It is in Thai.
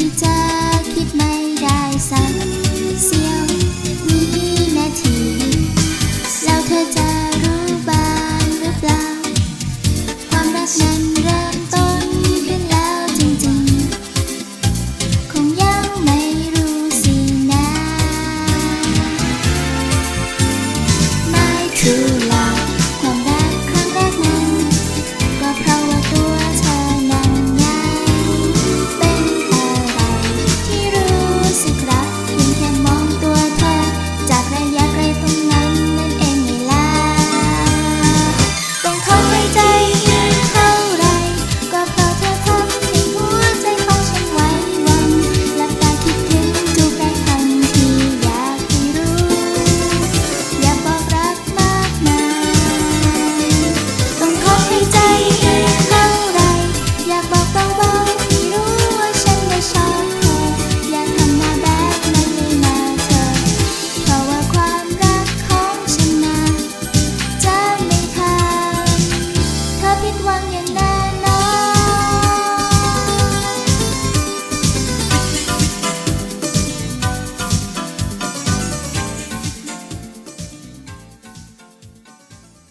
ที่จะคิดไม่ได้สักเสี้ยววินาที แล้วเธอจะรู้บ้างรือเปล่ความรักนั้น